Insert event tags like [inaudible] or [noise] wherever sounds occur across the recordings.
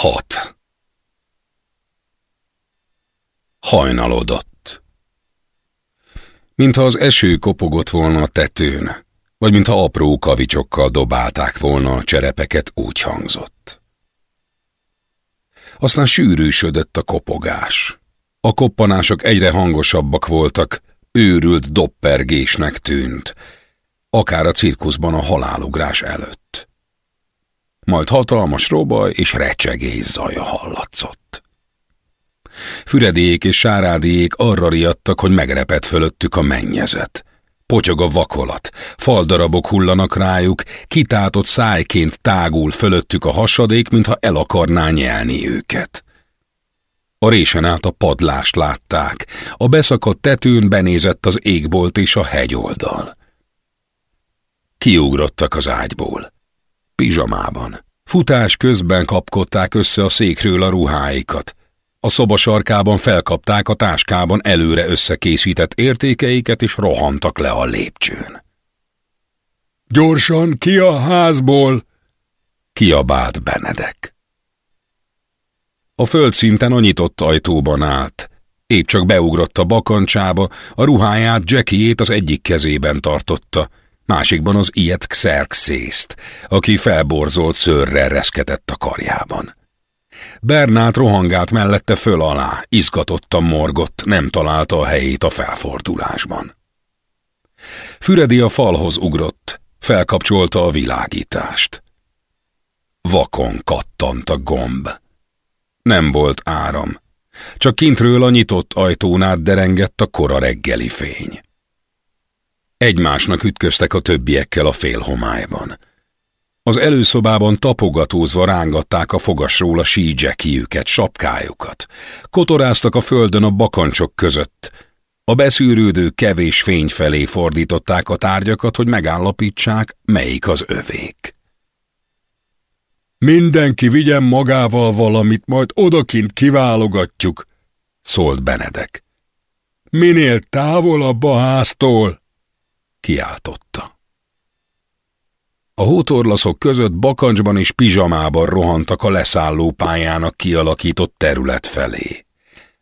Hat. Hajnalodott. Mintha az eső kopogott volna a tetőn, vagy mintha apró kavicsokkal dobálták volna a cserepeket, úgy hangzott. Aztán sűrűsödött a kopogás. A koppanások egyre hangosabbak voltak, őrült doppergésnek tűnt, akár a cirkuszban a halálugrás előtt. Majd hatalmas robaj és recsegés zaja hallatszott. Füredék és sárádiék arra riadtak, hogy megrepett fölöttük a mennyezet. Potyog a vakolat, faldarabok hullanak rájuk, kitátott szájként tágul fölöttük a hasadék, mintha el akarná nyelni őket. A résen át a padlást látták, a beszakadt tetőn benézett az égbolt és a hegyoldal. Kiugrottak az ágyból. Pizsamában. Futás közben kapkodták össze a székről a ruháikat. A szoba sarkában felkapták a táskában előre összekészített értékeiket, és rohantak le a lépcsőn. Gyorsan ki a házból! kiabált Benedek. A földszinten a nyitott ajtóban állt. Épp csak beugrott a bakancsába, a ruháját Jackiét az egyik kezében tartotta, másikban az ilyet Xerxészt, aki felborzolt szőrrel reszketett a karjában. Bernát rohangált mellette föl alá, izgatottan morgott, nem találta a helyét a felfordulásban. Füredi a falhoz ugrott, felkapcsolta a világítást. Vakon kattant a gomb. Nem volt áram. Csak kintről a nyitott ajtón át derengett a kora reggeli fény. Egymásnak ütköztek a többiekkel a félhomályban. Az előszobában tapogatózva rángatták a fogasról a sídzsekiüket, sapkájukat. Kotoráztak a földön a bakancsok között. A beszűrődő kevés fény felé fordították a tárgyakat, hogy megállapítsák, melyik az övék. Mindenki vigyen magával valamit, majd odakint kiválogatjuk, szólt Benedek. Minél távolabb a háztól, kiáltotta. A hótorlaszok között bakancsban és pizsamában rohantak a leszálló pályának kialakított terület felé.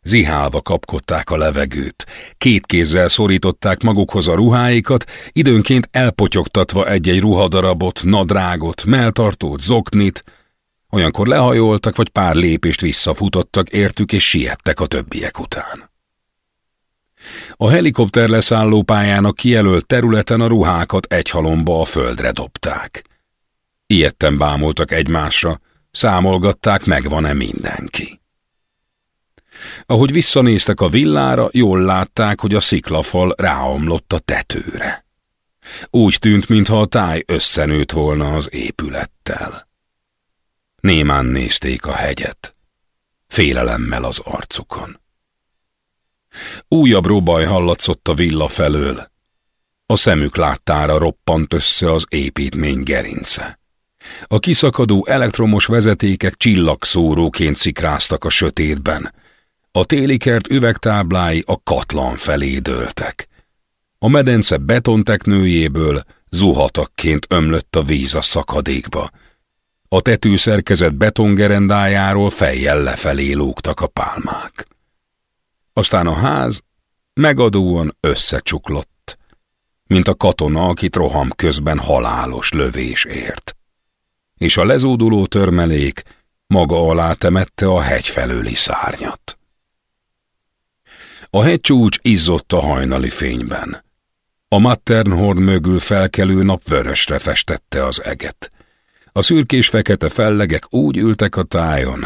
Zihálva kapkodták a levegőt, két kézzel szorították magukhoz a ruháikat, időnként elpotyogtatva egy-egy ruhadarabot, nadrágot, melltartót, zoknit, olyankor lehajoltak, vagy pár lépést visszafutottak értük és siettek a többiek után. A helikopter leszálló pályának kijelölt területen a ruhákat egy halomba a földre dobták. Ilyetten bámultak egymásra, számolgatták, megvan-e mindenki. Ahogy visszanéztek a villára, jól látták, hogy a sziklafal ráomlott a tetőre. Úgy tűnt, mintha a táj összenőtt volna az épülettel. Némán nézték a hegyet, félelemmel az arcukon. Újabb robaj hallatszott a villa felől. A szemük láttára roppant össze az építmény gerince. A kiszakadó elektromos vezetékek csillagszóróként szikráztak a sötétben. A télikert üvegtáblái a katlan felé dőltek. A medence betonteknőjéből zuhatakként ömlött a víz a szakadékba. A tetőszerkezet betongerendájáról fejjel lefelé lógtak a pálmák. Aztán a ház megadóan összecsuklott, mint a katona, akit roham közben halálos lövés ért. És a lezóduló törmelék maga alá temette a hegy felőli szárnyat. A hegycsúcs izzott a hajnali fényben. A Matterhorn mögül felkelő nap vörösre festette az eget. A szürkés-fekete fellegek úgy ültek a tájon,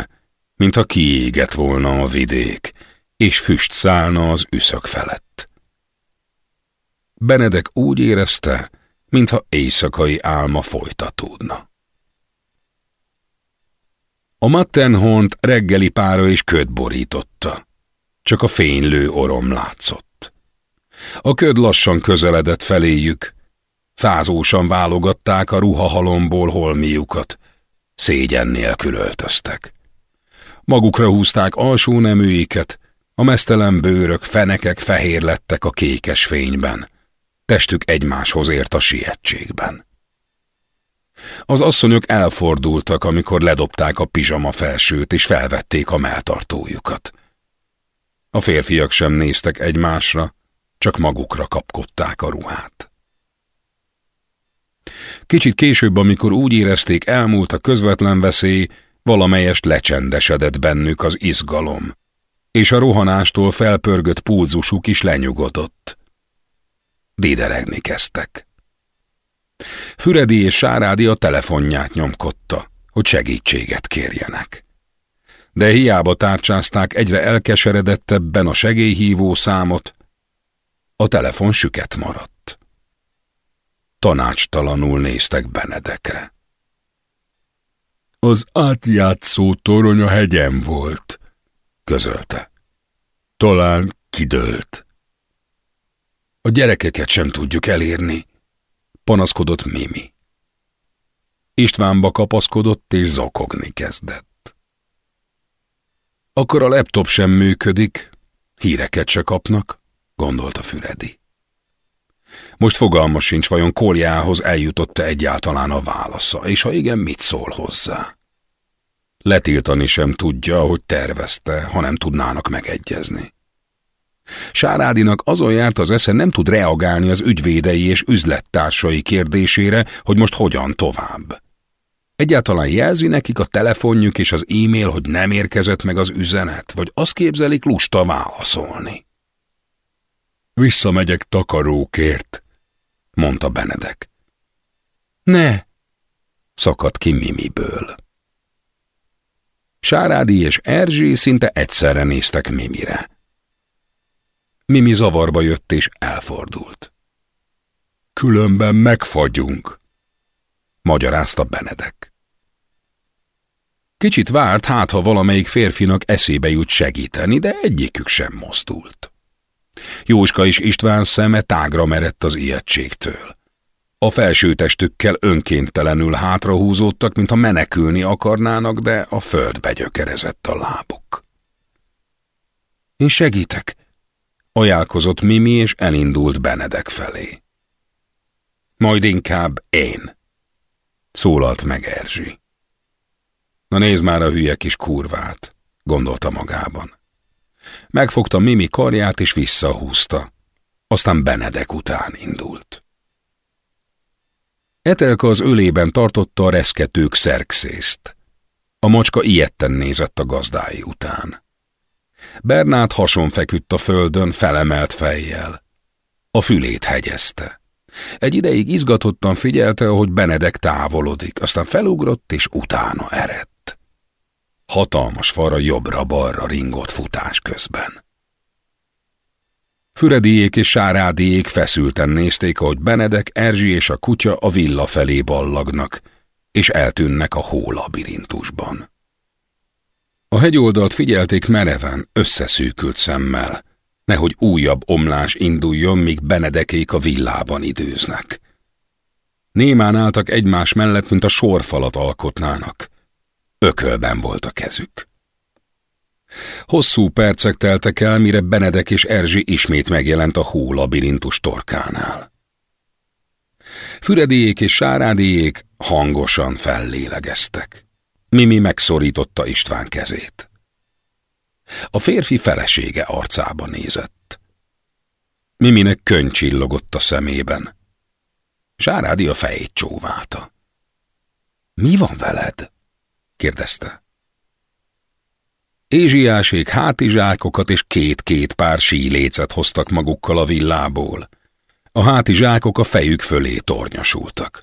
mintha kiégett volna a vidék, és füst szállna az üszök felett. Benedek úgy érezte, mintha éjszakai álma folytatódna. A Mattenhont reggeli pára és köd borította. Csak a fénylő orom látszott. A köd lassan közeledett feléjük. Fázósan válogatták a ruhahalomból holmiukat. Szégyen nélkül öltöztek. Magukra húzták alsó neműiket, a mesztelen bőrök, fenekek fehér lettek a kékes fényben. Testük egymáshoz ért a sietségben. Az asszonyok elfordultak, amikor ledobták a pizsama felsőt, és felvették a melltartójukat. A férfiak sem néztek egymásra, csak magukra kapkodták a ruhát. Kicsit később, amikor úgy érezték elmúlt a közvetlen veszély, valamelyest lecsendesedett bennük az izgalom, és a rohanástól felpörgött pulzusuk is lenyugodott. Déderegni kezdtek. Füredi és Sárádi a telefonját nyomkodta, hogy segítséget kérjenek. De hiába tárcsázták egyre elkeseredettebben a segélyhívó számot, a telefon süket maradt. Tanácstalanul néztek Benedekre. Az átjátszó torony a hegyen volt, közölte. Talán kidőlt. A gyerekeket sem tudjuk elérni, panaszkodott Mimi. Istvánba kapaszkodott és zokogni kezdett. Akkor a laptop sem működik, híreket se kapnak, gondolta Füredi. Most fogalma sincs, vajon Koljához eljutott-e egyáltalán a válasza, és ha igen, mit szól hozzá. Letiltani sem tudja, hogy tervezte, ha nem tudnának megegyezni. Sárádinak azon járt az esze, nem tud reagálni az ügyvédei és üzlettársai kérdésére, hogy most hogyan tovább. Egyáltalán jelzi nekik a telefonjuk és az e-mail, hogy nem érkezett meg az üzenet, vagy azt képzelik lusta válaszolni. Visszamegyek takarókért, mondta Benedek. Ne! szakadt ki Mimiből. Sárádi és Erzsé szinte egyszerre néztek Mimire. Mimi zavarba jött és elfordult. Különben megfagyunk, magyarázta Benedek. Kicsit várt, hát ha valamelyik férfinak eszébe jut segíteni, de egyikük sem mozdult. Jóska és István szeme tágra merett az ijegységtől. A felsőtestükkel önkéntelenül hátrahúzódtak, mintha menekülni akarnának, de a földbe gyökerezett a lábuk. Én segítek, ajánlkozott Mimi, és elindult Benedek felé. Majd inkább én, szólalt meg Erzsi. Na nézd már a hülye kis kurvát, gondolta magában. Megfogta Mimi karját és visszahúzta. Aztán Benedek után indult. Etelka az ölében tartotta a reszketők szerkszészt. A macska ilyetten nézett a gazdái után. Bernát hason feküdt a földön felemelt fejjel. A fülét hegyezte. Egy ideig izgatottan figyelte, ahogy Benedek távolodik, aztán felugrott és utána eredt. Hatalmas fara jobbra-balra ringott futás közben. Fürediék és Sárádiék feszülten nézték, ahogy Benedek, Erzsi és a kutya a villa felé ballagnak, és eltűnnek a hólabirintusban. A hegyoldalt figyelték mereven, összeszűkült szemmel, nehogy újabb omlás induljon, míg Benedekék a villában időznek. Némán álltak egymás mellett, mint a sorfalat alkotnának. Ökölben volt a kezük. Hosszú percek teltek el, mire Benedek és Erzsi ismét megjelent a hólabirintus torkánál. Fürediék és Sárádiék hangosan fellélegeztek. Mimi megszorította István kezét. A férfi felesége arcába nézett. Miminek könny csillogott a szemében. Sárádi a fejét csóválta. Mi van veled? kérdezte. Ézsiásék hátizsákokat és két-két pár sílécet hoztak magukkal a villából. A hátizsákok a fejük fölé tornyosultak.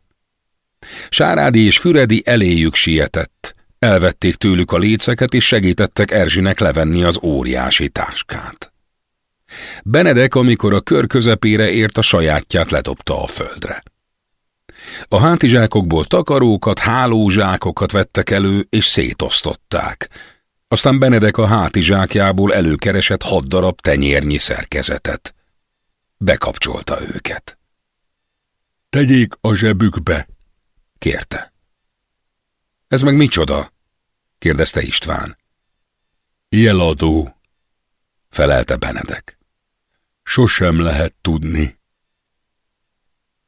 Sárádi és Füredi eléjük sietett, elvették tőlük a léceket és segítettek Erzsinek levenni az óriási táskát. Benedek, amikor a kör közepére ért, a sajátját ledobta a földre. A hátizsákokból takarókat, hálózsákokat vettek elő és szétosztották. Aztán Benedek a hátizsákjából előkeresett hat darab tenyérnyi szerkezetet. Bekapcsolta őket. Tegyék a zsebükbe, kérte. Ez meg micsoda? kérdezte István. Jeladó, felelte Benedek. Sosem lehet tudni.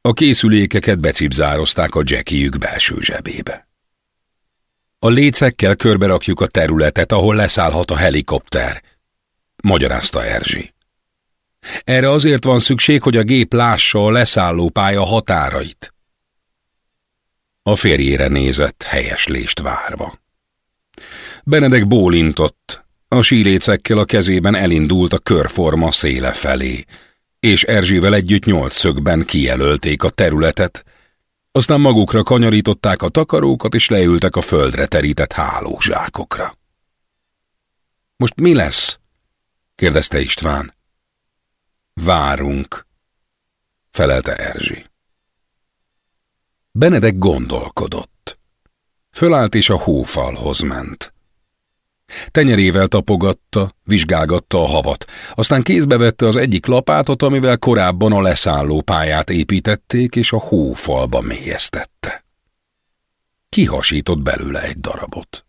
A készülékeket becipzározták a jackiük belső zsebébe. A lécekkel körberakjuk a területet, ahol leszállhat a helikopter, magyarázta Erzsi. Erre azért van szükség, hogy a gép lássa a leszállópálya határait. A férjére nézett, helyeslést várva. Benedek bólintott, a sílécekkel a kezében elindult a körforma széle felé, és Erzsivel együtt nyolc szögben kijelölték a területet, aztán magukra kanyarították a takarókat, és leültek a földre terített hálózsákokra. Most mi lesz? kérdezte István. Várunk, felelte Erzsi. Benedek gondolkodott. Fölállt és a hófalhoz ment. Tenyerével tapogatta, vizsgálgatta a havat, aztán kézbe vette az egyik lapátot, amivel korábban a leszálló pályát építették, és a hófalba mélyeztette. Kihasított belőle egy darabot.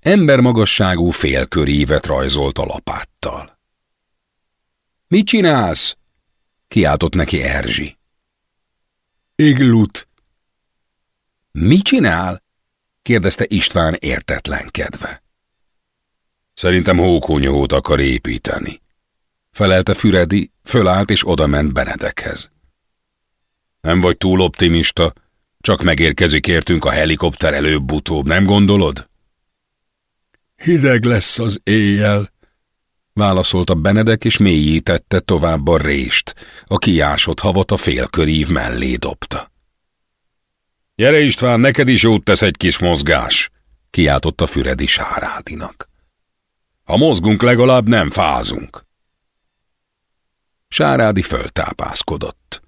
Embermagasságú félkörívet rajzolt a lapáttal. – Mit csinálsz? – kiáltott neki Erzsi. – Iglut. – Mi csinál? – kérdezte István értetlenkedve. Szerintem hókunyhót akar építeni. Felelte Füredi, fölállt és odament Benedekhez. Nem vagy túl optimista, csak megérkezik értünk a helikopter előbb-utóbb, nem gondolod? Hideg lesz az éjjel, válaszolta Benedek, és mélyítette tovább a rést, a kiásott havat a félkörív mellé dobta. Gyere István, neked is jót tesz egy kis mozgás, kiáltotta Füredi Sárádinak. Ha mozgunk, legalább nem fázunk. Sárádi föltápászkodott.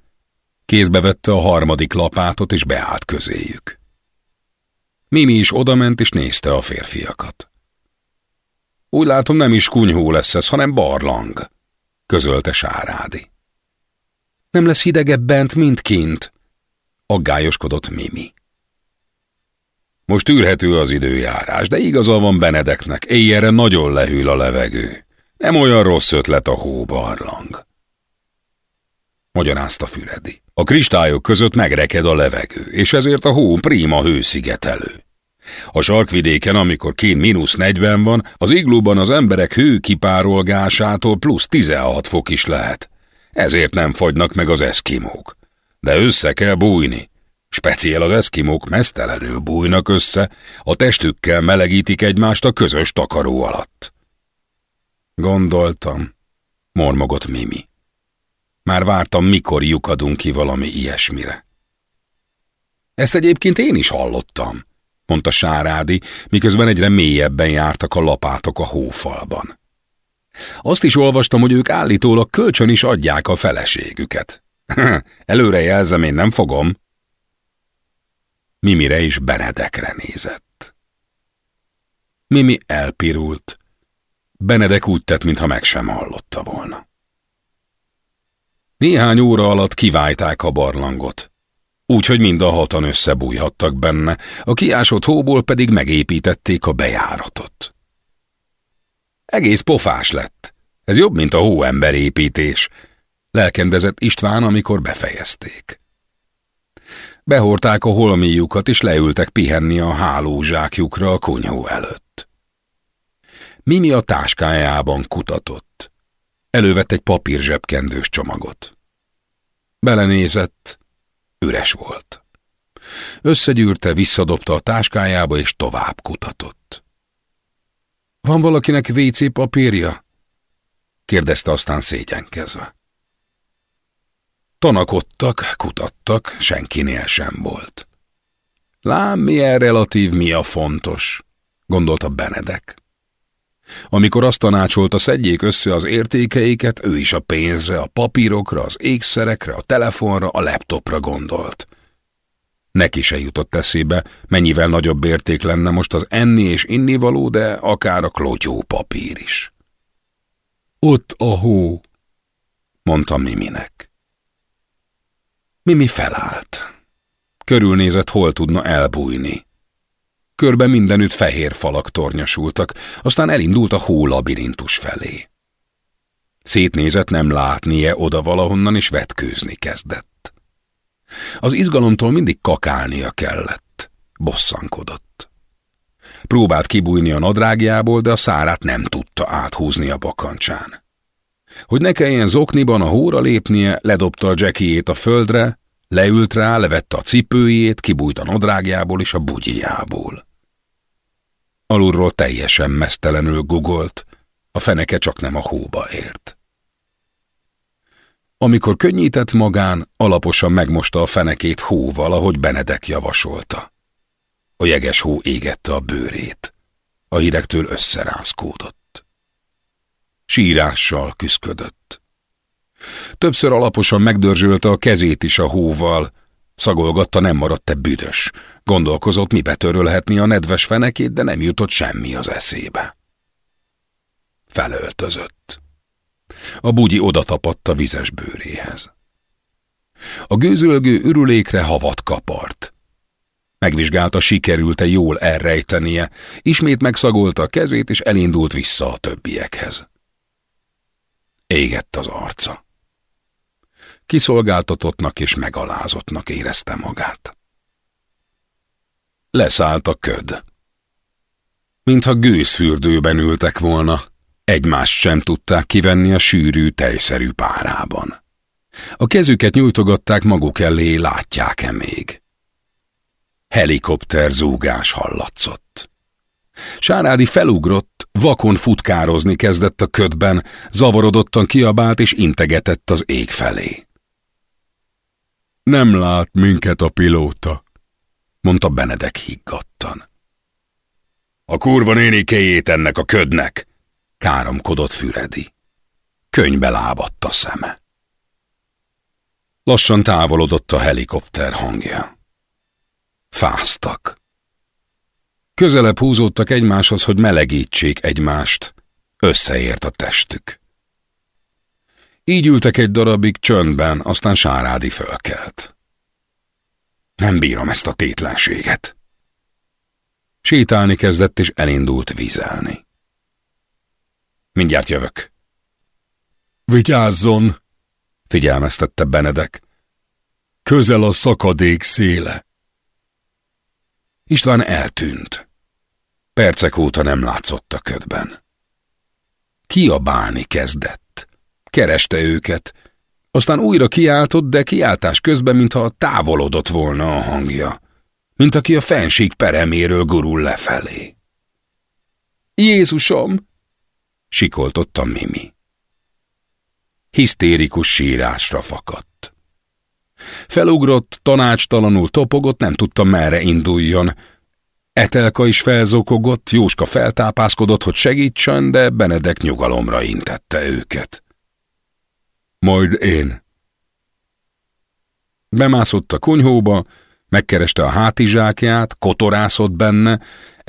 Kézbe vette a harmadik lapátot, és beállt közéjük. Mimi is odament, és nézte a férfiakat. Úgy látom, nem is kunyhó lesz ez, hanem barlang, közölte Sárádi. Nem lesz hidegebb bent, mint kint, aggályoskodott Mimi. Most űrhető az időjárás, de igaza van Benedeknek, éjjelre nagyon lehűl a levegő. Nem olyan rossz ötlet a hóbarlang. Magyarázta Füredi. A kristályok között megreked a levegő, és ezért a hó prima hőszigetelő. A sarkvidéken, amikor kén mínusz 40 van, az iglóban az emberek hő kipárolgásától plusz 16 fok is lehet. Ezért nem fagynak meg az eszkimók. De össze kell bújni, Speciál az eszkimók mesztelenül bújnak össze, a testükkel melegítik egymást a közös takaró alatt. Gondoltam, mormogott Mimi. Már vártam, mikor lyukadunk ki valami ilyesmire. Ezt egyébként én is hallottam, mondta Sárádi, miközben egyre mélyebben jártak a lapátok a hófalban. Azt is olvastam, hogy ők állítólag kölcsön is adják a feleségüket. [laughs] Előre jelzem, én nem fogom, Mimire is Benedekre nézett. Mimi elpirult. Benedek úgy tett, mintha meg sem hallotta volna. Néhány óra alatt kiválták a barlangot, úgyhogy mind a hatan összebújhattak benne, a kiásott hóból pedig megépítették a bejáratot. Egész pofás lett. Ez jobb, mint a hóember építés, lelkendezett István, amikor befejezték. Behorták a holmiukat, és leültek pihenni a hálózsákjukra a kunyhó előtt. Mimi a táskájában kutatott. Elővett egy papír zsebkendős csomagot. Belenézett, üres volt. Összegyűrte, visszadobta a táskájába, és tovább kutatott. Van valakinek WC papírja? kérdezte aztán szégyenkezve. Tanakodtak, kutattak, senkinél sem volt. Lám, milyen relatív, mi a fontos, gondolta Benedek. Amikor azt tanácsolta, szedjék össze az értékeiket, ő is a pénzre, a papírokra, az ékszerekre, a telefonra, a laptopra gondolt. Neki se jutott eszébe, mennyivel nagyobb érték lenne most az enni és innivaló, de akár a klotyó papír is. Ott a hó, mondta Miminek. Mimi felállt. Körülnézett, hol tudna elbújni. Körbe mindenütt fehér falak tornyosultak, aztán elindult a hó labirintus felé. Szétnézett nem látnie oda valahonnan, és vetkőzni kezdett. Az izgalomtól mindig kakálnia kellett. Bosszankodott. Próbált kibújni a nadrágjából, de a szárát nem tudta áthúzni a bakancsán. Hogy ne kelljen zokniban a hóra lépnie, ledobta a jackiét a földre, leült rá, levette a cipőjét, kibújt a nadrágjából és a bugyijából. Alulról teljesen mesztelenül gugolt, a feneke csak nem a hóba ért. Amikor könnyített magán, alaposan megmosta a fenekét hóval, ahogy Benedek javasolta. A jeges hó égette a bőrét. A hidegtől összerázkódott. Sírással küszködött. Többször alaposan megdörzsölte a kezét is a hóval, szagolgatta nem maradt-e büdös. Gondolkozott, mi betörölhetni a nedves fenekét, de nem jutott semmi az eszébe. Felöltözött. A bugyi odatapadt a vizes bőréhez. A gőzölgő ürülékre havat kapart. Megvizsgálta, sikerült-e jól elrejtenie, ismét megszagolta a kezét, és elindult vissza a többiekhez. Égett az arca. Kiszolgáltatottnak és megalázottnak érezte magát. Leszállt a köd. Mintha gőzfürdőben ültek volna, Egymást sem tudták kivenni a sűrű, tejszerű párában. A kezüket nyújtogatták maguk elé, látják-e még. Helikopter zúgás hallatszott. Sárádi felugrott, vakon futkározni kezdett a ködben, zavarodottan kiabált és integetett az ég felé. Nem lát minket a pilóta, mondta Benedek higgadtan. A kurva nénikéjét ennek a ködnek, káromkodott Füredi. Könybe lábadt a szeme. Lassan távolodott a helikopter hangja. Fáztak. Közelebb húzódtak egymáshoz, hogy melegítsék egymást. Összeért a testük. Így ültek egy darabig csöndben, aztán Sárádi fölkelt. Nem bírom ezt a tétlenséget. Sétálni kezdett, és elindult vizelni. Mindjárt jövök. Vigyázzon, figyelmeztette Benedek. Közel a szakadék széle. István eltűnt. Percek óta nem látszott a ködben. Kiabálni kezdett. Kereste őket. Aztán újra kiáltott, de kiáltás közben, mintha távolodott volna a hangja. Mint aki a fenség pereméről gurul lefelé. Jézusom! sikoltotta Mimi. Hisztérikus sírásra fakadt. Felugrott, tanácstalanul topogott, nem tudta merre induljon. Etelka is felzokogott, Jóska feltápászkodott, hogy segítsen, de Benedek nyugalomra intette őket. Majd én. Bemászott a kunyhóba, megkereste a hátizsákját, kotorászott benne,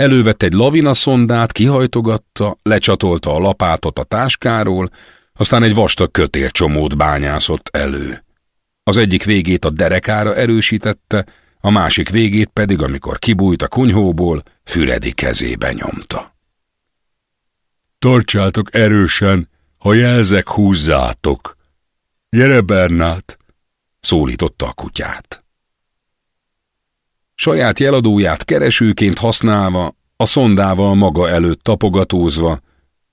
Elővett egy lavinaszondát, kihajtogatta, lecsatolta a lapátot a táskáról, aztán egy vastag kötélcsomót bányászott elő. Az egyik végét a derekára erősítette, a másik végét pedig, amikor kibújt a kunyhóból, Füredi kezébe nyomta. Tartsátok erősen, ha jelzek, húzzátok. Gyere, Bernát! szólította a kutyát. Saját jeladóját keresőként használva, a szondával maga előtt tapogatózva,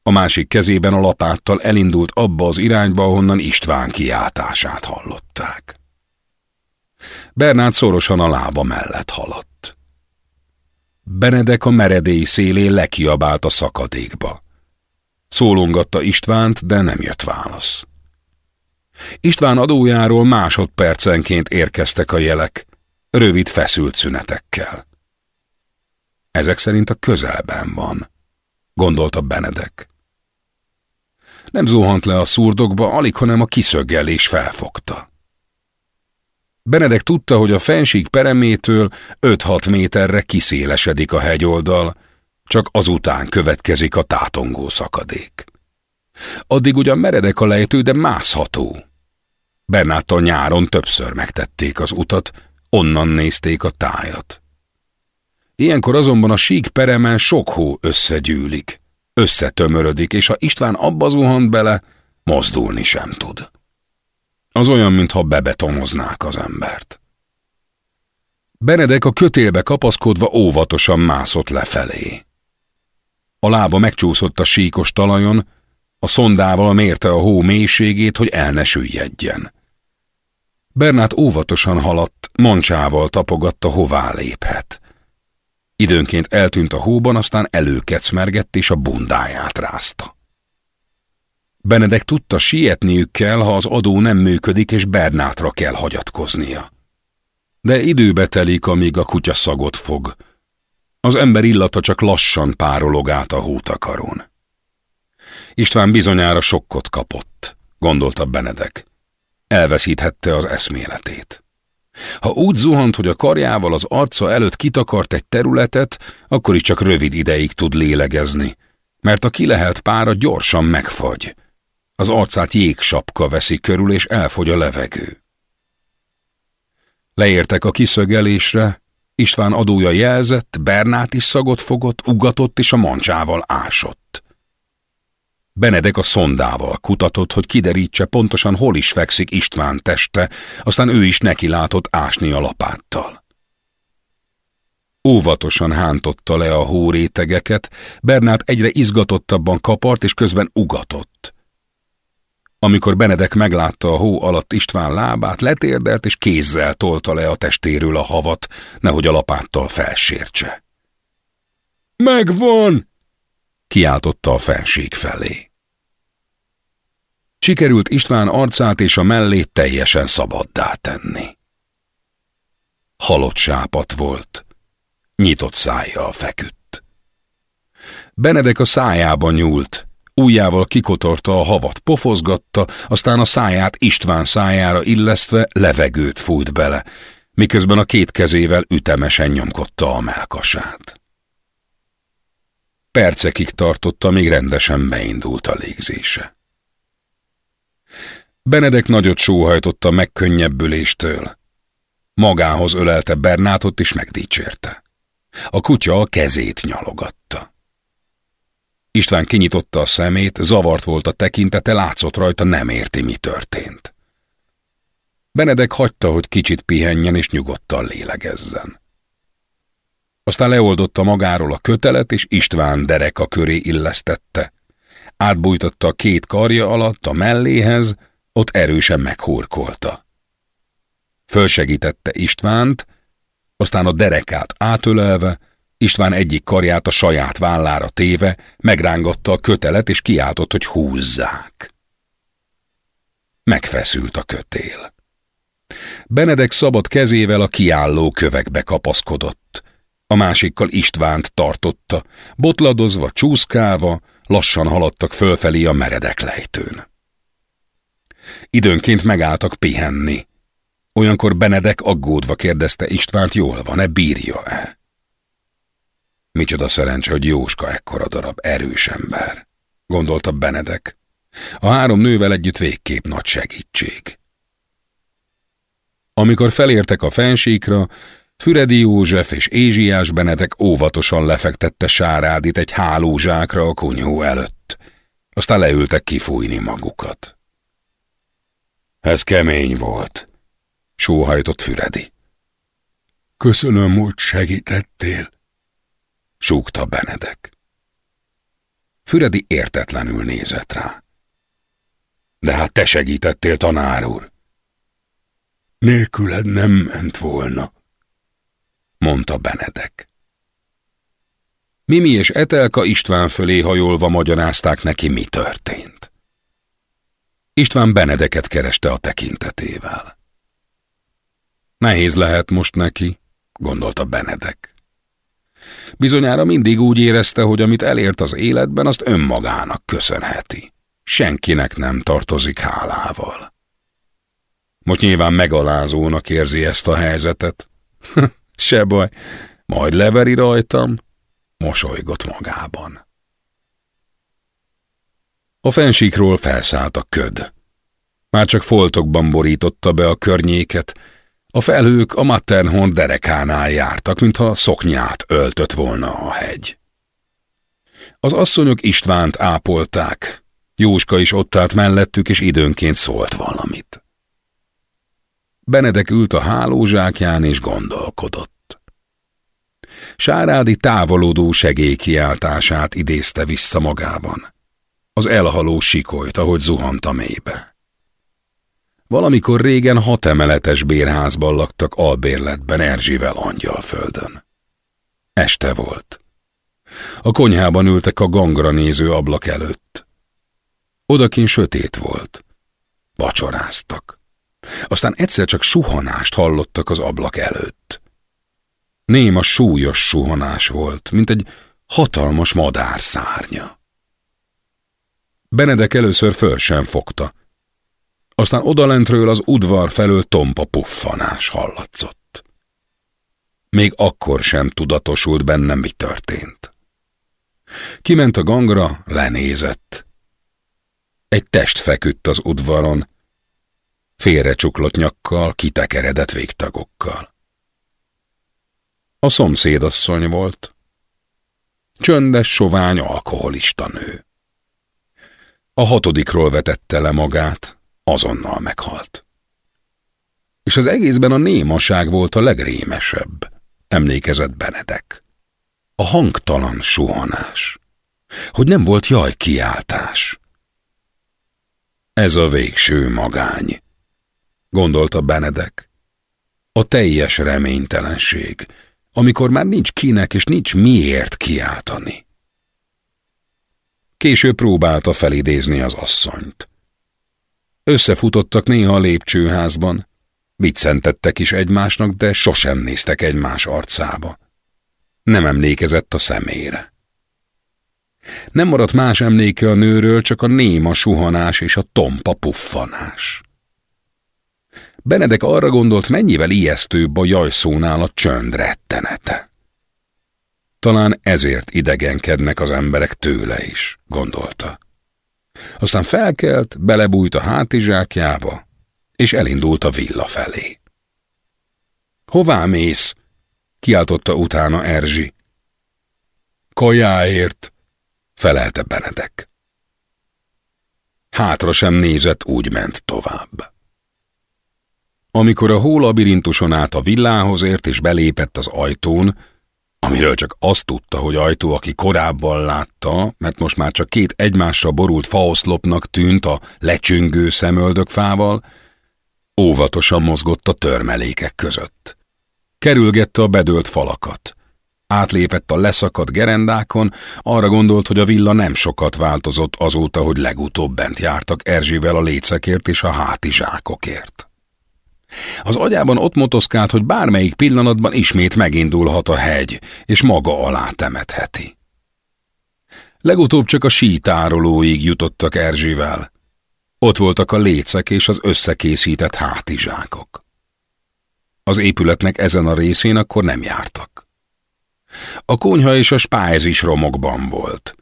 a másik kezében a lapáttal elindult abba az irányba, ahonnan István kiáltását hallották. Bernát szorosan a lába mellett haladt. Benedek a meredély szélén lekiabált a szakadékba. Szólongatta Istvánt, de nem jött válasz. István adójáról másodpercenként érkeztek a jelek, rövid feszült szünetekkel. Ezek szerint a közelben van, gondolta Benedek. Nem zuhant le a szurdokba, alig, hanem a kiszöggelés felfogta. Benedek tudta, hogy a fensík peremétől 5-6 méterre kiszélesedik a hegyoldal, csak azután következik a tátongó szakadék. Addig ugyan meredek a lejtő, de mászható. Bernáttal nyáron többször megtették az utat, Onnan nézték a tájat. Ilyenkor azonban a sík peremen sok hó összegyűlik, összetömörödik, és ha István abba zuhant bele, mozdulni sem tud. Az olyan, mintha bebetonoznák az embert. Benedek a kötélbe kapaszkodva óvatosan mászott lefelé. A lába megcsúszott a síkos talajon, a szondával mérte a hó mélységét, hogy el ne süllyedjen. Bernát óvatosan haladt, mancsával tapogatta, hová léphet. Időnként eltűnt a hóban, aztán előkecmergett és a bundáját rázta. Benedek tudta, sietniük kell, ha az adó nem működik, és Bernátra kell hagyatkoznia. De időbe telik, amíg a kutya szagot fog. Az ember illata csak lassan párolog át a hótakaron. István bizonyára sokkot kapott, gondolta Benedek. Elveszíthette az eszméletét. Ha úgy zuhant, hogy a karjával az arca előtt kitakart egy területet, akkor is csak rövid ideig tud lélegezni, mert a kilehelt pára gyorsan megfagy. Az arcát jégsapka veszi körül, és elfogy a levegő. Leértek a kiszögelésre, István adója jelzett, Bernát is szagot fogott, ugatott és a mancsával ásott. Benedek a szondával kutatott, hogy kiderítse pontosan hol is fekszik István teste, aztán ő is neki látott ásni a lapáttal. Óvatosan hántotta le a hórétegeket, Bernát egyre izgatottabban kapart, és közben ugatott. Amikor Benedek meglátta a hó alatt István lábát, letérdelt és kézzel tolta le a testéről a havat, nehogy a lapáttal felsértse. Megvan! kiáltotta a fenség felé. Sikerült István arcát és a mellét teljesen szabaddá tenni. Halott sápat volt, nyitott szájjal feküdt. Benedek a szájába nyúlt, Újjával kikotorta a havat, pofozgatta, aztán a száját István szájára illesztve levegőt fújt bele, miközben a két kezével ütemesen nyomkodta a melkasát. Percekig tartotta, míg rendesen beindult a légzése. Benedek nagyot sóhajtott megkönnyebbüléstől. Magához ölelte Bernátot és megdicsérte. A kutya a kezét nyalogatta. István kinyitotta a szemét, zavart volt a tekintete, látszott rajta, nem érti, mi történt. Benedek hagyta, hogy kicsit pihenjen és nyugodtan lélegezzen. Aztán leoldotta magáról a kötelet, és István dereka köré illesztette. Átbújtatta a két karja alatt a melléhez, ott erősen meghurkolta. Fölsegítette Istvánt, aztán a derekát átölelve, István egyik karját a saját vállára téve, megrángatta a kötelet, és kiáltott, hogy húzzák. Megfeszült a kötél. Benedek szabad kezével a kiálló kövekbe kapaszkodott. A másikkal Istvánt tartotta, botladozva, csúszkálva, lassan haladtak fölfelé a meredek lejtőn. Időnként megálltak pihenni. Olyankor Benedek aggódva kérdezte Istvánt, jól van-e, bírja-e? Micsoda szerencs, hogy Jóska ekkora darab erős ember, gondolta Benedek. A három nővel együtt végképp nagy segítség. Amikor felértek a fensíkra, Füredi József és Ézsiás Benedek óvatosan lefektette Sárádit egy hálózsákra a kunyhó előtt. Aztán leültek kifújni magukat. Ez kemény volt, sóhajtott Füredi. Köszönöm, hogy segítettél, súgta Benedek. Füredi értetlenül nézett rá. De hát te segítettél, tanár úr. Nélküled nem ment volna, mondta Benedek. Mimi és Etelka István fölé hajolva magyarázták neki, mi történt. István Benedeket kereste a tekintetével. Nehéz lehet most neki, gondolta Benedek. Bizonyára mindig úgy érezte, hogy amit elért az életben, azt önmagának köszönheti. Senkinek nem tartozik hálával. Most nyilván megalázónak érzi ezt a helyzetet. [laughs] Se baj, majd leveri rajtam, mosolygott magában. A fensíkról felszállt a köd. Már csak foltokban borította be a környéket, a felhők a Matterhorn derekánál jártak, mintha szoknyát öltött volna a hegy. Az asszonyok Istvánt ápolták. Jóska is ott állt mellettük, és időnként szólt valamit. Benedek ült a hálózsákján és gondolkodott. Sárádi távolodó segélykiáltását idézte vissza magában. Az elhaló sikolyt, ahogy zuhant a mélybe. Valamikor régen hat emeletes bérházban laktak albérletben Erzsivel angyalföldön. Este volt. A konyhában ültek a gangra néző ablak előtt. Odakin sötét volt. Vacsoráztak. Aztán egyszer csak suhanást hallottak az ablak előtt. Néma súlyos suhanás volt, mint egy hatalmas madár szárnya. Benedek először föl sem fogta. Aztán odalentről az udvar felől tompa puffanás hallatszott. Még akkor sem tudatosult bennem, mi történt. Kiment a gangra, lenézett. Egy test feküdt az udvaron, félrecsuklott nyakkal, kitekeredett végtagokkal. A szomszédasszony volt. Csöndes, sovány, alkoholista nő. A hatodikról vetette le magát, azonnal meghalt. És az egészben a némaság volt a legrémesebb, emlékezett Benedek. A hangtalan suhanás, hogy nem volt jaj kiáltás. Ez a végső magány, gondolta Benedek. A teljes reménytelenség, amikor már nincs kinek és nincs miért kiáltani. Később próbálta felidézni az asszonyt. Összefutottak néha a lépcsőházban, viccentettek is egymásnak, de sosem néztek egymás arcába. Nem emlékezett a szemére. Nem maradt más emléke a nőről, csak a néma suhanás és a tompa puffanás. Benedek arra gondolt, mennyivel ijesztőbb a jajszónál a csönd rettenete. Talán ezért idegenkednek az emberek tőle is, gondolta. Aztán felkelt, belebújt a hátizsákjába, és elindult a villa felé. Hová mész? kiáltotta utána Erzsi. Kajáért, felelte Benedek. Hátra sem nézett, úgy ment tovább. Amikor a hólabirintuson át a villához ért és belépett az ajtón, amiről csak azt tudta, hogy ajtó, aki korábban látta, mert most már csak két egymásra borult faoszlopnak tűnt a lecsüngő szemöldökfával, óvatosan mozgott a törmelékek között. Kerülgette a bedőlt falakat. Átlépett a leszakadt gerendákon, arra gondolt, hogy a villa nem sokat változott azóta, hogy legutóbb bent jártak Erzsivel a lécekért és a hátizsákokért. Az agyában ott motoszkált, hogy bármelyik pillanatban ismét megindulhat a hegy, és maga alá temetheti. Legutóbb csak a sítárolóig jutottak Erzsivel. Ott voltak a lécek és az összekészített hátizsákok. Az épületnek ezen a részén akkor nem jártak. A konyha és a spájz is romokban volt.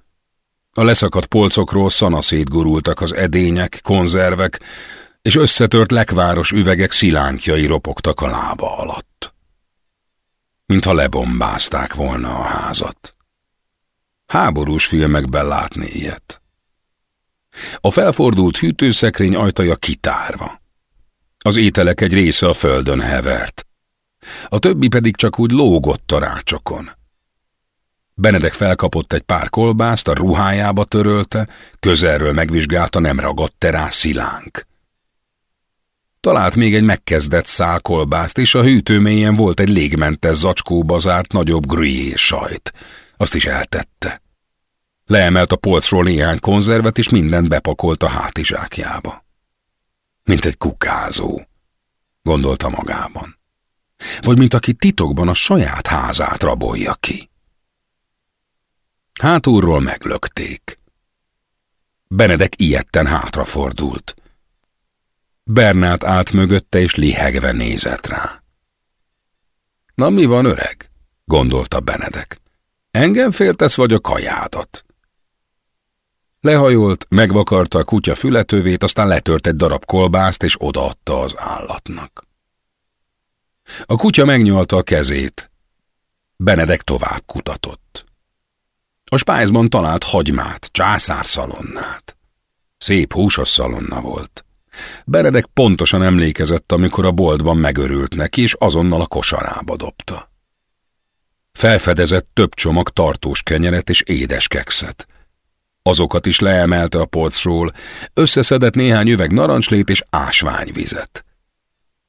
A leszakadt polcokról szanaszét gurultak az edények, konzervek, és összetört lekváros üvegek szilánkjai ropogtak a lába alatt. Mintha lebombázták volna a házat. Háborús filmekben látni ilyet. A felfordult hűtőszekrény ajtaja kitárva. Az ételek egy része a földön hevert. A többi pedig csak úgy lógott a rácsokon. Benedek felkapott egy pár kolbászt, a ruhájába törölte, közelről megvizsgálta, nem ragadt-e rá szilánk. Talált még egy megkezdett szálkolbászt, és a hűtőmélyen volt egy légmentes zacskóba zárt nagyobb gruyé sajt. Azt is eltette. Leemelt a polcról néhány konzervet, és mindent bepakolt a hátizsákjába. Mint egy kukázó, gondolta magában. Vagy mint aki titokban a saját házát rabolja ki. Hátulról meglökték. Benedek ilyetten hátrafordult. Bernát állt mögötte, és lihegve nézett rá. Na mi van, öreg? gondolta Benedek. Engem féltesz vagy a kajádat? Lehajolt, megvakarta a kutya fületővét, aztán letört egy darab kolbászt, és odaadta az állatnak. A kutya megnyolta a kezét. Benedek tovább kutatott. A spájzban talált hagymát, császárszalonnát. Szép húsos szalonna volt. Benedek pontosan emlékezett, amikor a boltban megörült neki, és azonnal a kosarába dobta. Felfedezett több csomag tartós kenyeret és édes kekszet. Azokat is leemelte a polcról, összeszedett néhány üveg narancslét és ásványvizet.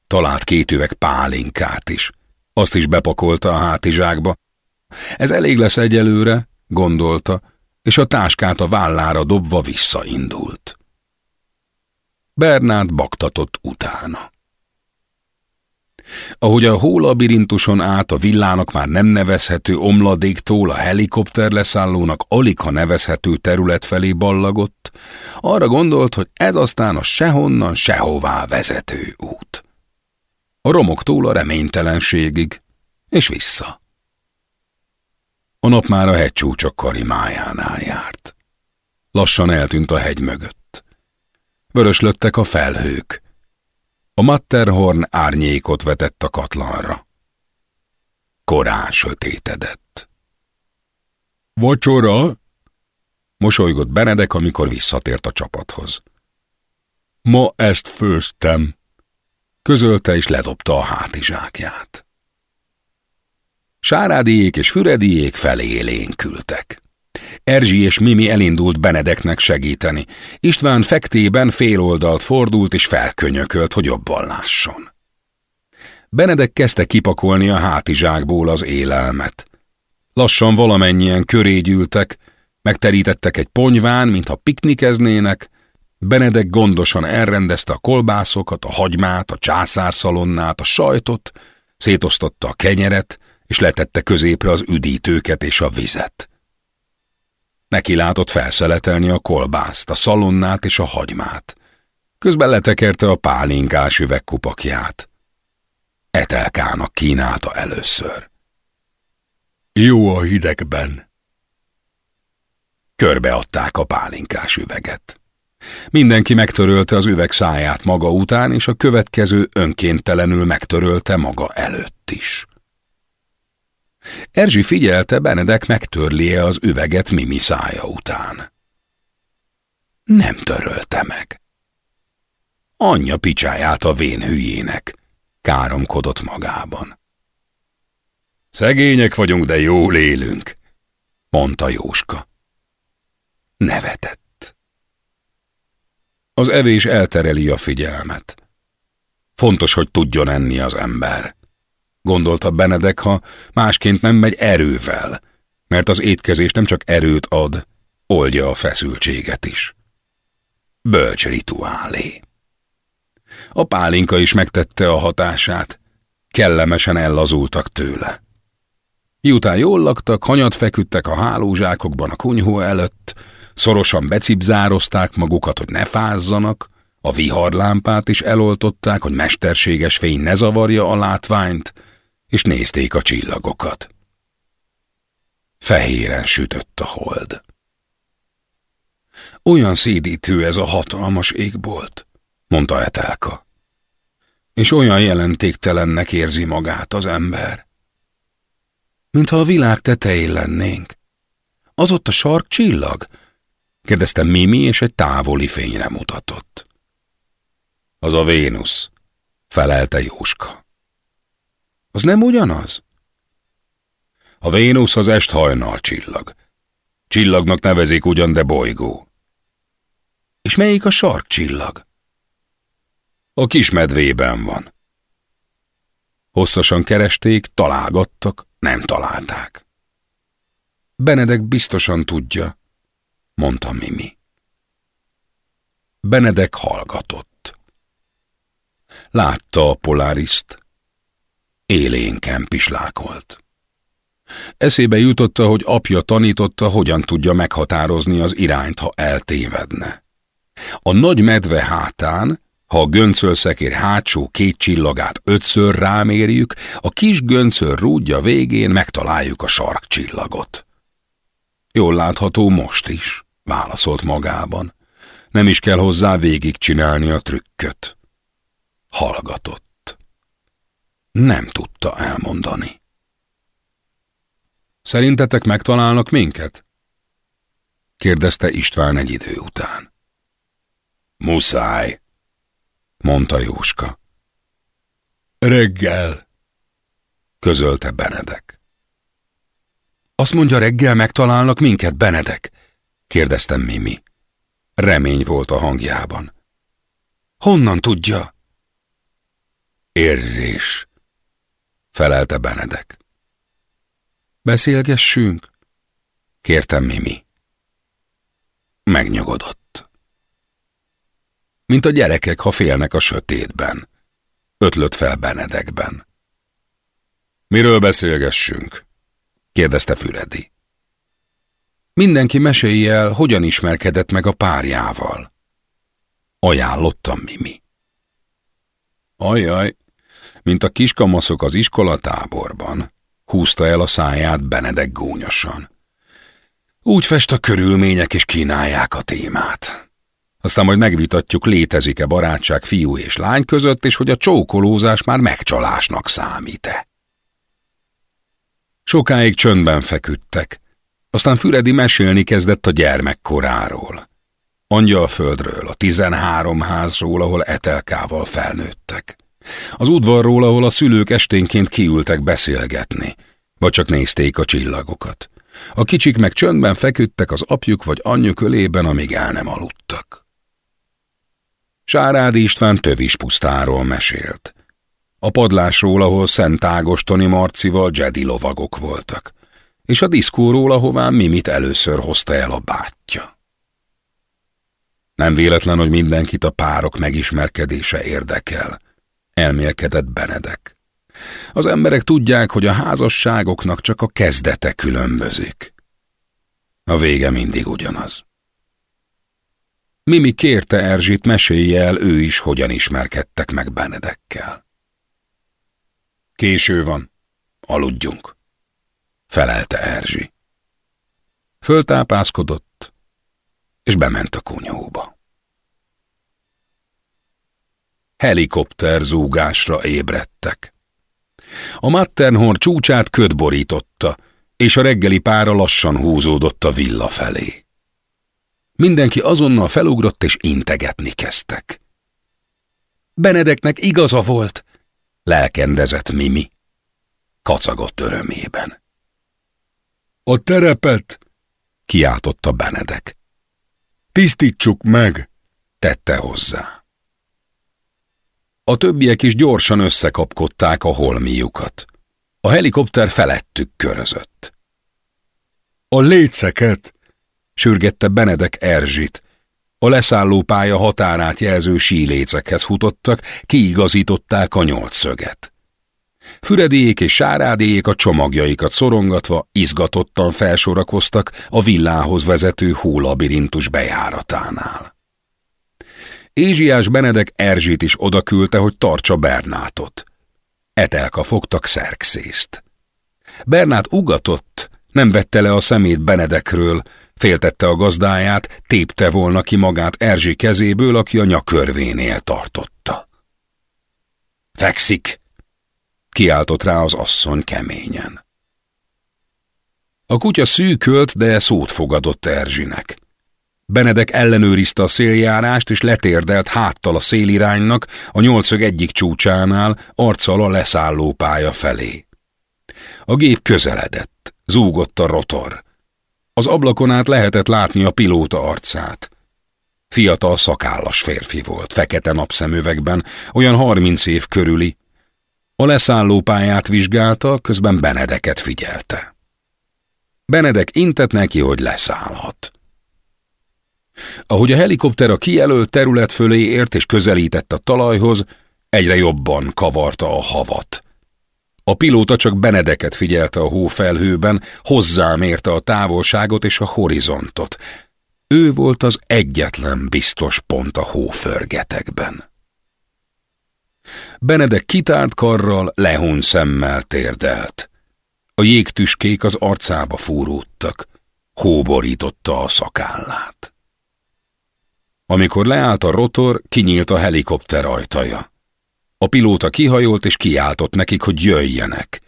Talált két üveg pálinkát is. Azt is bepakolta a hátizsákba. Ez elég lesz egyelőre, gondolta, és a táskát a vállára dobva visszaindult. Bernát baktatott utána. Ahogy a hólabirintuson át a villának már nem nevezhető omladéktól a helikopter leszállónak alig ha nevezhető terület felé ballagott, arra gondolt, hogy ez aztán a sehonnan sehová vezető út. A romoktól a reménytelenségig, és vissza. A nap már a hegycsúcsok karimájánál járt. Lassan eltűnt a hegy mögött. Vöröslöttek a felhők. A Matterhorn árnyékot vetett a katlanra. Korán sötétedett. Vacsora? Mosolygott Benedek, amikor visszatért a csapathoz. Ma ezt főztem. Közölte és ledobta a hátizsákját. Sárádiék és Fürediék felé lénkültek. Erzsi és Mimi elindult Benedeknek segíteni. István fektében féloldalt fordult és felkönyökölt, hogy jobban lásson. Benedek kezdte kipakolni a hátizsákból az élelmet. Lassan valamennyien köré gyűltek, megterítettek egy ponyván, mintha piknikeznének, Benedek gondosan elrendezte a kolbászokat, a hagymát, a császárszalonnát, a sajtot, szétosztotta a kenyeret, és letette középre az üdítőket és a vizet. Neki látott felszeletelni a kolbászt, a szalonnát és a hagymát. Közben letekerte a pálinkás üvegkupakját. Etelkának kínálta először. Jó a hidegben. Körbeadták a pálinkás üveget. Mindenki megtörölte az üveg száját maga után, és a következő önkéntelenül megtörölte maga előtt is. Erzsi figyelte, Benedek megtörlie az üveget Mimi szája után. Nem törölte meg. Anyja picsáját a vén hülyének, káromkodott magában. Szegények vagyunk, de jól élünk, mondta Jóska. Nevetett. Az evés eltereli a figyelmet. Fontos, hogy tudjon enni az ember gondolta Benedek, ha másként nem megy erővel, mert az étkezés nem csak erőt ad, oldja a feszültséget is. Bölcs rituálé. A pálinka is megtette a hatását, kellemesen ellazultak tőle. Miután jól laktak, hanyat feküdtek a hálózsákokban a kunyhó előtt, szorosan becipzározták magukat, hogy ne fázzanak, a viharlámpát is eloltották, hogy mesterséges fény ne zavarja a látványt, és nézték a csillagokat. Fehéren sütött a hold. Olyan szédítő ez a hatalmas égbolt, mondta Etelka. És olyan jelentéktelennek érzi magát az ember. Mintha a világ tetején lennénk. Az ott a sark csillag? kérdezte Mimi, és egy távoli fényre mutatott. Az a Vénusz, felelte Jóska. Az nem ugyanaz? A Vénusz az est hajnal csillag. Csillagnak nevezik ugyan, de bolygó. És melyik a sark csillag? A kismedvében van. Hosszasan keresték, találgattak, nem találták. Benedek biztosan tudja, mondta Mimi. Benedek hallgatott. Látta a poláriszt, élénken pislákolt. Eszébe jutotta, hogy apja tanította, hogyan tudja meghatározni az irányt, ha eltévedne. A nagy medve hátán, ha a göncölszekér hátsó két csillagát ötször rámérjük, a kis göncöl rúdja végén megtaláljuk a sarkcsillagot. Jól látható most is, válaszolt magában. Nem is kell hozzá végigcsinálni a trükköt. Hallgatott. Nem tudta elmondani. Szerintetek megtalálnak minket? kérdezte István egy idő után. Muszáj, mondta Jóska. Reggel, közölte Benedek. Azt mondja, reggel megtalálnak minket, Benedek? kérdeztem Mimi. Remény volt a hangjában. Honnan tudja? Érzés, felelte Benedek. Beszélgessünk? kértem Mimi. Megnyugodott. Mint a gyerekek, ha félnek a sötétben. Ötlött fel Benedekben. Miről beszélgessünk? kérdezte Füredi. Mindenki mesélje el, hogyan ismerkedett meg a párjával. Ajánlottam Mimi. Ajaj, mint a kiskamaszok az iskolatáborban, húzta el a száját Benedek gúnyosan. Úgy fest a körülmények és kínálják a témát. Aztán majd megvitatjuk, létezik-e barátság fiú és lány között, és hogy a csókolózás már megcsalásnak számít-e. Sokáig csöndben feküdtek, aztán Füredi mesélni kezdett a gyermekkoráról. Angyalföldről, a tizenhárom házról, ahol etelkával felnőttek. Az udvarról, ahol a szülők esténként kiültek beszélgetni, vagy csak nézték a csillagokat. A kicsik meg csöndben feküdtek az apjuk vagy anyjuk ölében, amíg el nem aludtak. Sárádi István tövis pusztáról mesélt. A padlásról, ahol Szent Ágostoni Marcival Jedi lovagok voltak, és a diszkóról, ahová Mimit először hozta el a bátyja. Nem véletlen, hogy mindenkit a párok megismerkedése érdekel, elmélkedett Benedek. Az emberek tudják, hogy a házasságoknak csak a kezdete különbözik. A vége mindig ugyanaz. Mimi kérte Erzsit, mesélje el ő is, hogyan ismerkedtek meg Benedekkel. Késő van, aludjunk, felelte Erzsi. Föltápászkodott, és bement a kunyhóba. Helikopter zúgásra ébredtek. A Matterhorn csúcsát köd borította, és a reggeli pára lassan húzódott a villa felé. Mindenki azonnal felugrott és integetni kezdtek. Benedeknek igaza volt, lelkendezett Mimi. Kacagott örömében. A terepet, kiáltotta Benedek. Tisztítsuk meg, tette hozzá. A többiek is gyorsan összekapkodták a holmiukat. A helikopter felettük körözött. A léceket, sürgette Benedek Erzsit. A leszállópálya határát jelző sílécekhez futottak, kiigazították a nyolcszöget. Fürediék és sárádéjék a csomagjaikat szorongatva izgatottan felsorakoztak a villához vezető hólabirintus bejáratánál. Ézsiás Benedek Erzsét is odaküldte, hogy tartsa Bernátot. Etelka fogtak szerkszészt. Bernát ugatott, nem vette le a szemét Benedekről, féltette a gazdáját, tépte volna ki magát Erzsi kezéből, aki a nyakörvénél tartotta. Fekszik! kiáltott rá az asszony keményen. A kutya szűkölt, de szót fogadott Erzsinek. Benedek ellenőrizte a széljárást, és letérdelt háttal a széliránynak a nyolcög egyik csúcsánál, arccal a leszálló pálya felé. A gép közeledett, zúgott a rotor. Az ablakon át lehetett látni a pilóta arcát. Fiatal szakállas férfi volt, fekete napszemüvegben, olyan harminc év körüli. A leszállópályát vizsgálta, közben Benedeket figyelte. Benedek intett neki, hogy leszállhat. Ahogy a helikopter a kijelölt terület fölé ért és közelített a talajhoz, egyre jobban kavarta a havat. A pilóta csak Benedeket figyelte a hófelhőben, hozzám érte a távolságot és a horizontot. Ő volt az egyetlen biztos pont a hóförgetekben. Benedek kitárt karral, lehún szemmel térdelt. A jégtüskék az arcába fúródtak, hóborította a szakállát. Amikor leállt a rotor, kinyílt a helikopter ajtaja. A pilóta kihajolt és kiáltott nekik, hogy jöjjenek.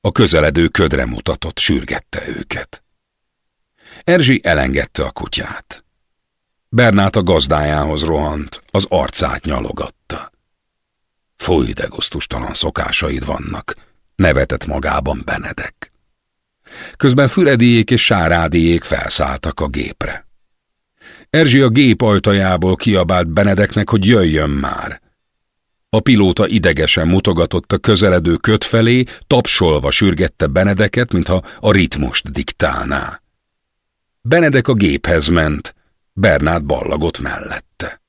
A közeledő ködre mutatott, sürgette őket. Erzsi elengedte a kutyát. Bernát a gazdájához rohant, az arcát nyalogatta. Fúj, de gusztustalan szokásaid vannak, nevetett magában Benedek. Közben Fürediék és Sárádiék felszálltak a gépre. Erzsi a gép ajtajából kiabált Benedeknek, hogy jöjjön már. A pilóta idegesen mutogatott a közeledő köt felé, tapsolva sürgette Benedeket, mintha a ritmust diktálná. Benedek a géphez ment, Bernát ballagott mellette.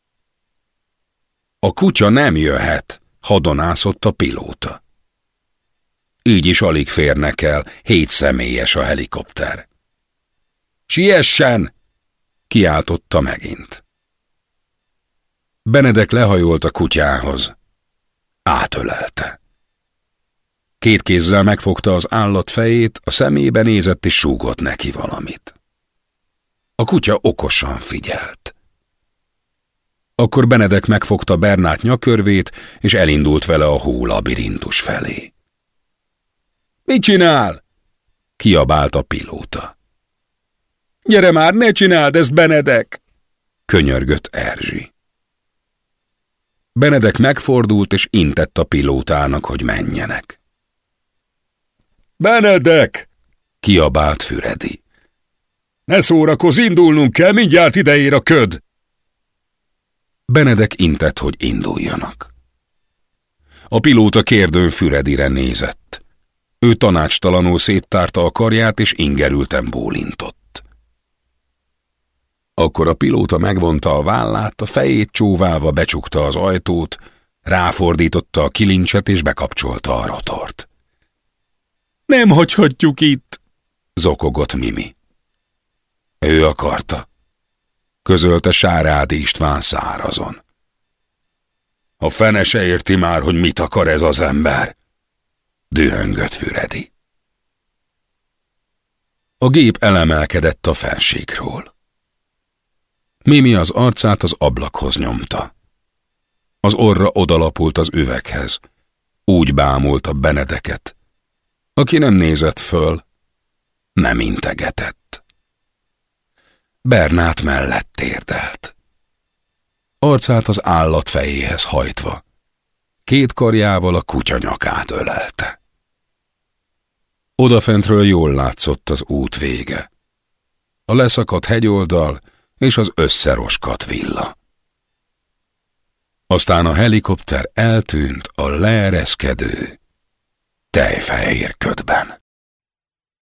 A kutya nem jöhet, hadonászott a pilóta. Így is alig férnek el, hét személyes a helikopter. Siessen! Kiáltotta megint. Benedek lehajolt a kutyához. Átölelte. Két kézzel megfogta az állat fejét, a szemébe nézett és súgott neki valamit. A kutya okosan figyelt. Akkor Benedek megfogta Bernát nyakörvét, és elindult vele a hó labirintus felé. Mit csinál? kiabált a pilóta. Gyere már, ne csináld ezt, Benedek! könyörgött Erzsi. Benedek megfordult és intett a pilótának, hogy menjenek. Benedek! kiabált Füredi. Ne szórakozz, indulnunk kell, mindjárt ideér a köd! Benedek intett, hogy induljanak. A pilóta kérdőn Füredire nézett. Ő tanácstalanul széttárta a karját, és ingerülten bólintott. Akkor a pilóta megvonta a vállát, a fejét csóválva becsukta az ajtót, ráfordította a kilincset és bekapcsolta a rotort. Nem hagyhatjuk itt, zokogott Mimi. Ő akarta, közölte Sárádi István szárazon. A fene se érti már, hogy mit akar ez az ember, dühöngött Füredi. A gép elemelkedett a fenségről. Mimi az arcát az ablakhoz nyomta. Az orra odalapult az üveghez. Úgy bámult a Benedeket, aki nem nézett föl, nem integetett. Bernát mellett térdelt. Arcát az állat fejéhez hajtva. Két karjával a kutya nyakát ölelte. Odafentről jól látszott az út vége. A leszakadt hegyoldal és az összeroskat villa. Aztán a helikopter eltűnt a leereszkedő tejfehér ködben.